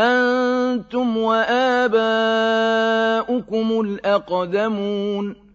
أَنتُمْ وَآبَاؤُكُمُ الْأَقْدَمُونَ